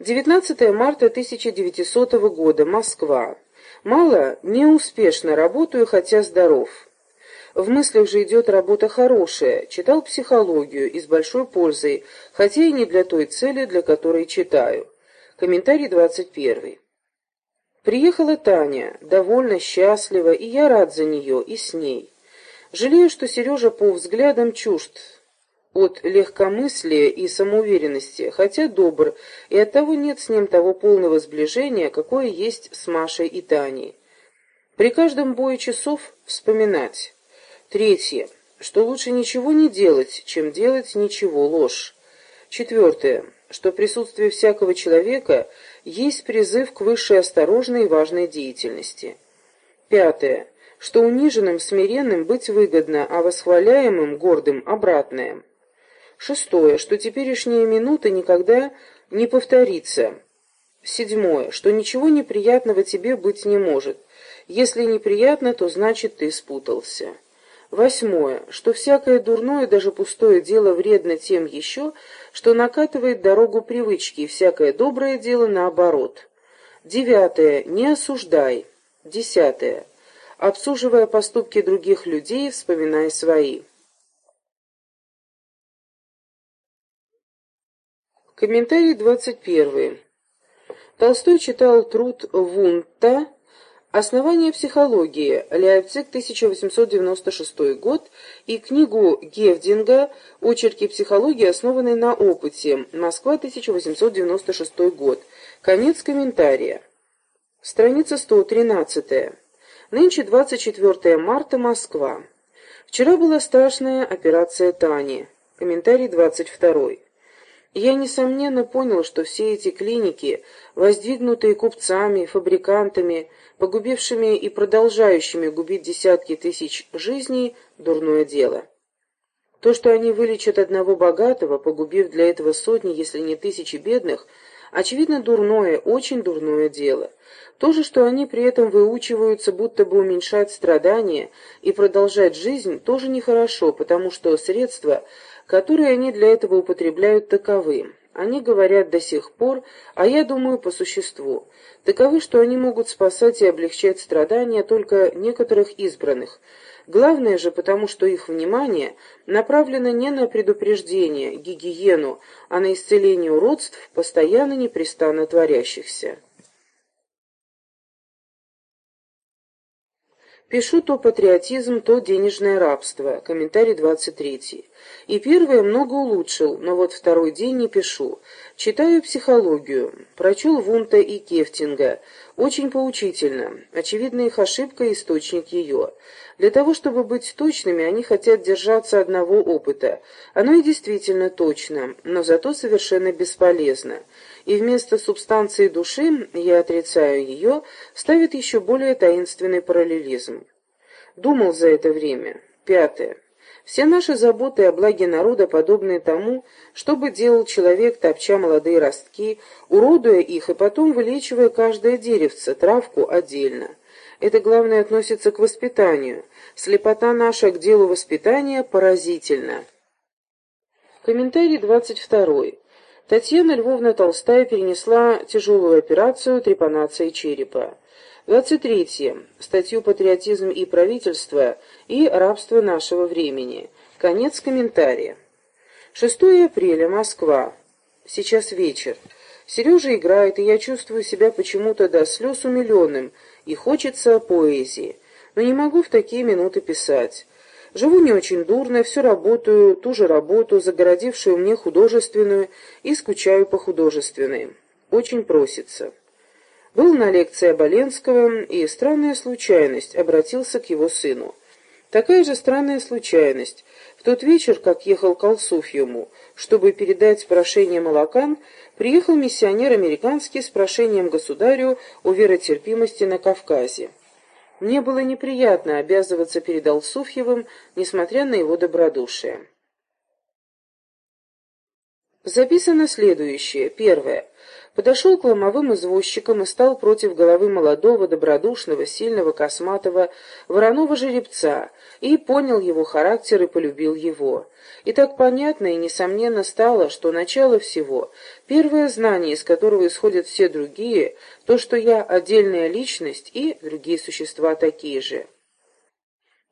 19 марта 1900 года. Москва. Мало, неуспешно работаю, хотя здоров. В мыслях же идет работа хорошая. Читал психологию и с большой пользой, хотя и не для той цели, для которой читаю. Комментарий 21. Приехала Таня, довольно счастлива, и я рад за нее, и с ней. Жалею, что Сережа по взглядам чужд от легкомыслия и самоуверенности, хотя добр, и оттого нет с ним того полного сближения, какое есть с Машей и Таней. При каждом бое часов вспоминать. Третье. Что лучше ничего не делать, чем делать ничего, ложь. Четвертое. Что присутствие всякого человека есть призыв к высшей осторожной и важной деятельности. Пятое. Что униженным, смиренным быть выгодно, а восхваляемым, гордым, обратное. Шестое, что теперешняя минута никогда не повторится. Седьмое, что ничего неприятного тебе быть не может. Если неприятно, то значит ты спутался. Восьмое, что всякое дурное, даже пустое дело вредно тем еще, что накатывает дорогу привычки, и всякое доброе дело наоборот. Девятое, не осуждай. Десятое, обсуживая поступки других людей, вспоминай свои. Комментарий 21. Толстой читал труд Вунта «Основание психологии. Лейпциг, 1896 год» и книгу Гевдинга «Очерки психологии, основанные на опыте. Москва, 1896 год». Конец комментария. Страница 113. Нынче 24 марта, Москва. Вчера была страшная операция Тани. Комментарий 22. Я, несомненно, понял, что все эти клиники, воздвигнутые купцами, фабрикантами, погубившими и продолжающими губить десятки тысяч жизней, дурное дело. То, что они вылечат одного богатого, погубив для этого сотни, если не тысячи бедных, очевидно дурное, очень дурное дело. То же, что они при этом выучиваются, будто бы уменьшать страдания и продолжать жизнь, тоже нехорошо, потому что средства – которые они для этого употребляют, таковы. Они говорят до сих пор, а я думаю по существу. Таковы, что они могут спасать и облегчать страдания только некоторых избранных. Главное же потому, что их внимание направлено не на предупреждение, гигиену, а на исцеление уродств, постоянно непрестанно творящихся. Пишу то патриотизм, то денежное рабство. Комментарий 23. И первое много улучшил, но вот второй день не пишу. Читаю психологию. Прочел Вунта и Кефтинга. Очень поучительно. Очевидно, их ошибка – источник ее. Для того, чтобы быть точными, они хотят держаться одного опыта. Оно и действительно точно, но зато совершенно бесполезно и вместо субстанции души, я отрицаю ее, ставит еще более таинственный параллелизм. Думал за это время. Пятое. Все наши заботы о благе народа подобны тому, что бы делал человек, топча молодые ростки, уродуя их и потом вылечивая каждое деревце, травку отдельно. Это главное относится к воспитанию. Слепота наша к делу воспитания поразительна. Комментарий двадцать второй. Татьяна Львовна Толстая перенесла тяжелую операцию трепанации черепа. 23. Статью «Патриотизм и правительство» и «Рабство нашего времени». Конец комментария. 6 апреля. Москва. Сейчас вечер. Сережа играет, и я чувствую себя почему-то до слез умиленным, и хочется поэзии. Но не могу в такие минуты писать. Живу не очень дурно, все работаю, ту же работу, загородившую мне художественную, и скучаю по художественной. Очень просится. Был на лекции Оболенского, и странная случайность обратился к его сыну. Такая же странная случайность. В тот вечер, как ехал к Алсуфьему, чтобы передать прошение молокан, приехал миссионер американский с прошением государю о веротерпимости на Кавказе. Мне было неприятно обязываться перед Алсуфьевым, несмотря на его добродушие. Записано следующее. Первое. Подошел к ломовым извозчикам и стал против головы молодого, добродушного, сильного, косматого, вороного жеребца, и понял его характер и полюбил его. И так понятно и несомненно стало, что начало всего, первое знание, из которого исходят все другие, то, что я отдельная личность и другие существа такие же.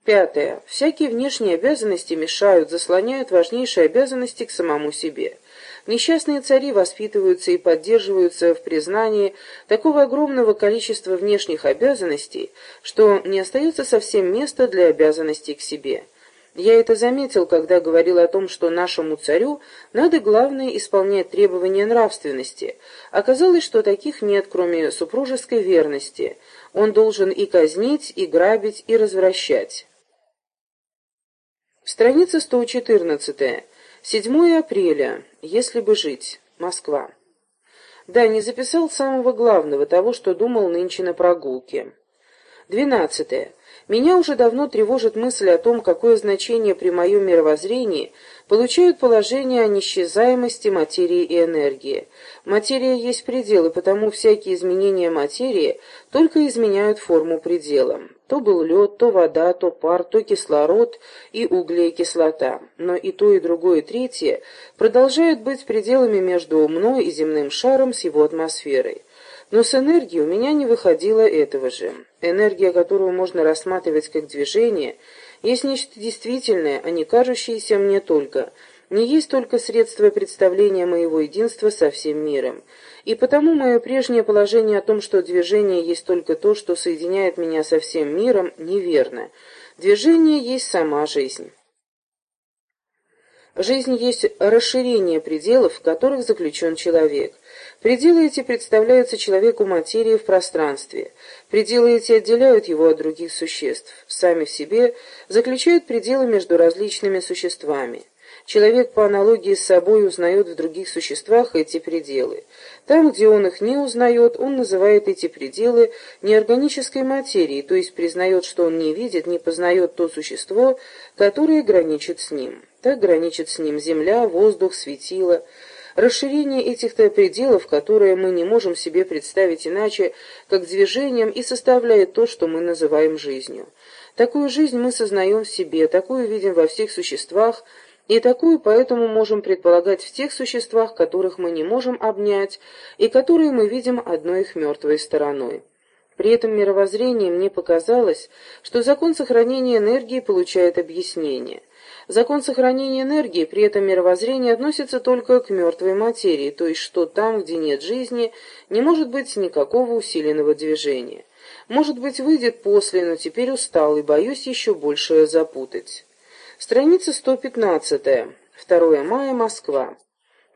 Пятое. Всякие внешние обязанности мешают, заслоняют важнейшие обязанности к самому себе. Несчастные цари воспитываются и поддерживаются в признании такого огромного количества внешних обязанностей, что не остается совсем места для обязанностей к себе. Я это заметил, когда говорил о том, что нашему царю надо главное исполнять требования нравственности. Оказалось, что таких нет, кроме супружеской верности. Он должен и казнить, и грабить, и развращать. Страница 114. 7 апреля. Если бы жить. Москва. Да, не записал самого главного, того, что думал нынче на прогулке. 12. Меня уже давно тревожит мысль о том, какое значение при моем мировоззрении получают положение о несчезаемости материи и энергии. Материя есть предел, и потому всякие изменения материи только изменяют форму предела. То был лед, то вода, то пар, то кислород и углекислота. Но и то, и другое, и третье продолжают быть пределами между мной и земным шаром с его атмосферой. Но с энергией у меня не выходило этого же. Энергия, которую можно рассматривать как движение, есть нечто действительное, а не кажущееся мне только, не есть только средство представления моего единства со всем миром. И потому мое прежнее положение о том, что движение есть только то, что соединяет меня со всем миром, неверно. Движение есть сама жизнь. Жизнь есть расширение пределов, в которых заключен человек. Пределы эти представляются человеку материи в пространстве. Пределы эти отделяют его от других существ. Сами в себе заключают пределы между различными существами. Человек по аналогии с собой узнает в других существах эти пределы. Там, где он их не узнает, он называет эти пределы неорганической материей, то есть признает, что он не видит, не познает то существо, которое граничит с ним. Так граничит с ним земля, воздух, светило. Расширение этих-то пределов, которые мы не можем себе представить иначе, как движением, и составляет то, что мы называем жизнью. Такую жизнь мы сознаем в себе, такую видим во всех существах, и такую поэтому можем предполагать в тех существах, которых мы не можем обнять, и которые мы видим одной их мертвой стороной. При этом мировоззрении мне показалось, что закон сохранения энергии получает объяснение. Закон сохранения энергии при этом мировоззрении относится только к мертвой материи, то есть что там, где нет жизни, не может быть никакого усиленного движения. Может быть, выйдет после, но теперь устал и боюсь еще больше запутать. Страница 115. 2 мая, Москва.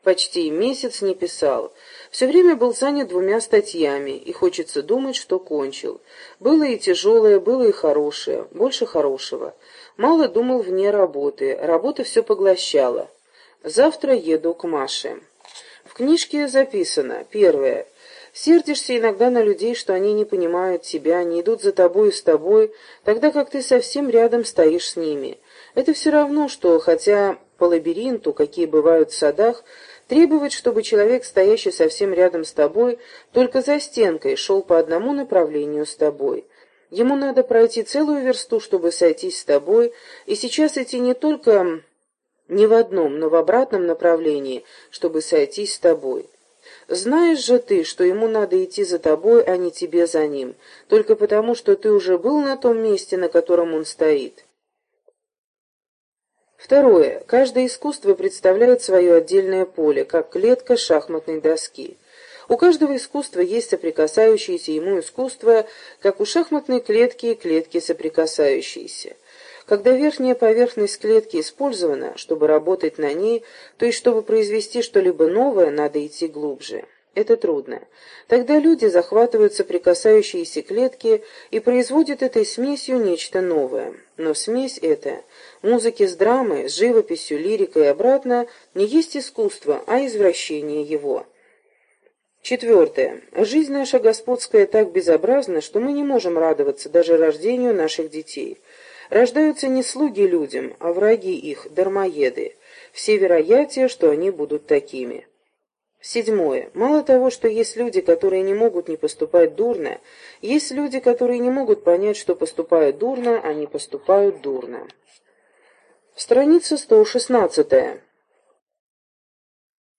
Почти месяц не писал. Все время был занят двумя статьями, и хочется думать, что кончил. Было и тяжелое, было и хорошее, больше хорошего. Мало думал вне работы, работа все поглощала. Завтра еду к Маше. В книжке записано, первое, Сердишься иногда на людей, что они не понимают тебя, не идут за тобой и с тобой, тогда как ты совсем рядом стоишь с ними. Это все равно, что, хотя по лабиринту, какие бывают в садах, требовать, чтобы человек, стоящий совсем рядом с тобой, только за стенкой, шел по одному направлению с тобой. Ему надо пройти целую версту, чтобы сойтись с тобой, и сейчас идти не только не в одном, но в обратном направлении, чтобы сойтись с тобой. Знаешь же ты, что ему надо идти за тобой, а не тебе за ним, только потому, что ты уже был на том месте, на котором он стоит. Второе. Каждое искусство представляет свое отдельное поле, как клетка шахматной доски. У каждого искусства есть соприкасающиеся ему искусства, как у шахматной клетки и клетки соприкасающиеся. Когда верхняя поверхность клетки использована, чтобы работать на ней, то есть чтобы произвести что-либо новое, надо идти глубже. Это трудно. Тогда люди захватывают соприкасающиеся клетки и производят этой смесью нечто новое. Но смесь эта, музыки с драмой, с живописью, лирикой и обратно, не есть искусство, а извращение его. Четвертое. Жизнь наша господская так безобразна, что мы не можем радоваться даже рождению наших детей. Рождаются не слуги людям, а враги их, дармоеды. все вероятия, что они будут такими. Седьмое. Мало того, что есть люди, которые не могут не поступать дурно, есть люди, которые не могут понять, что поступают дурно, они поступают дурно. Страница 116.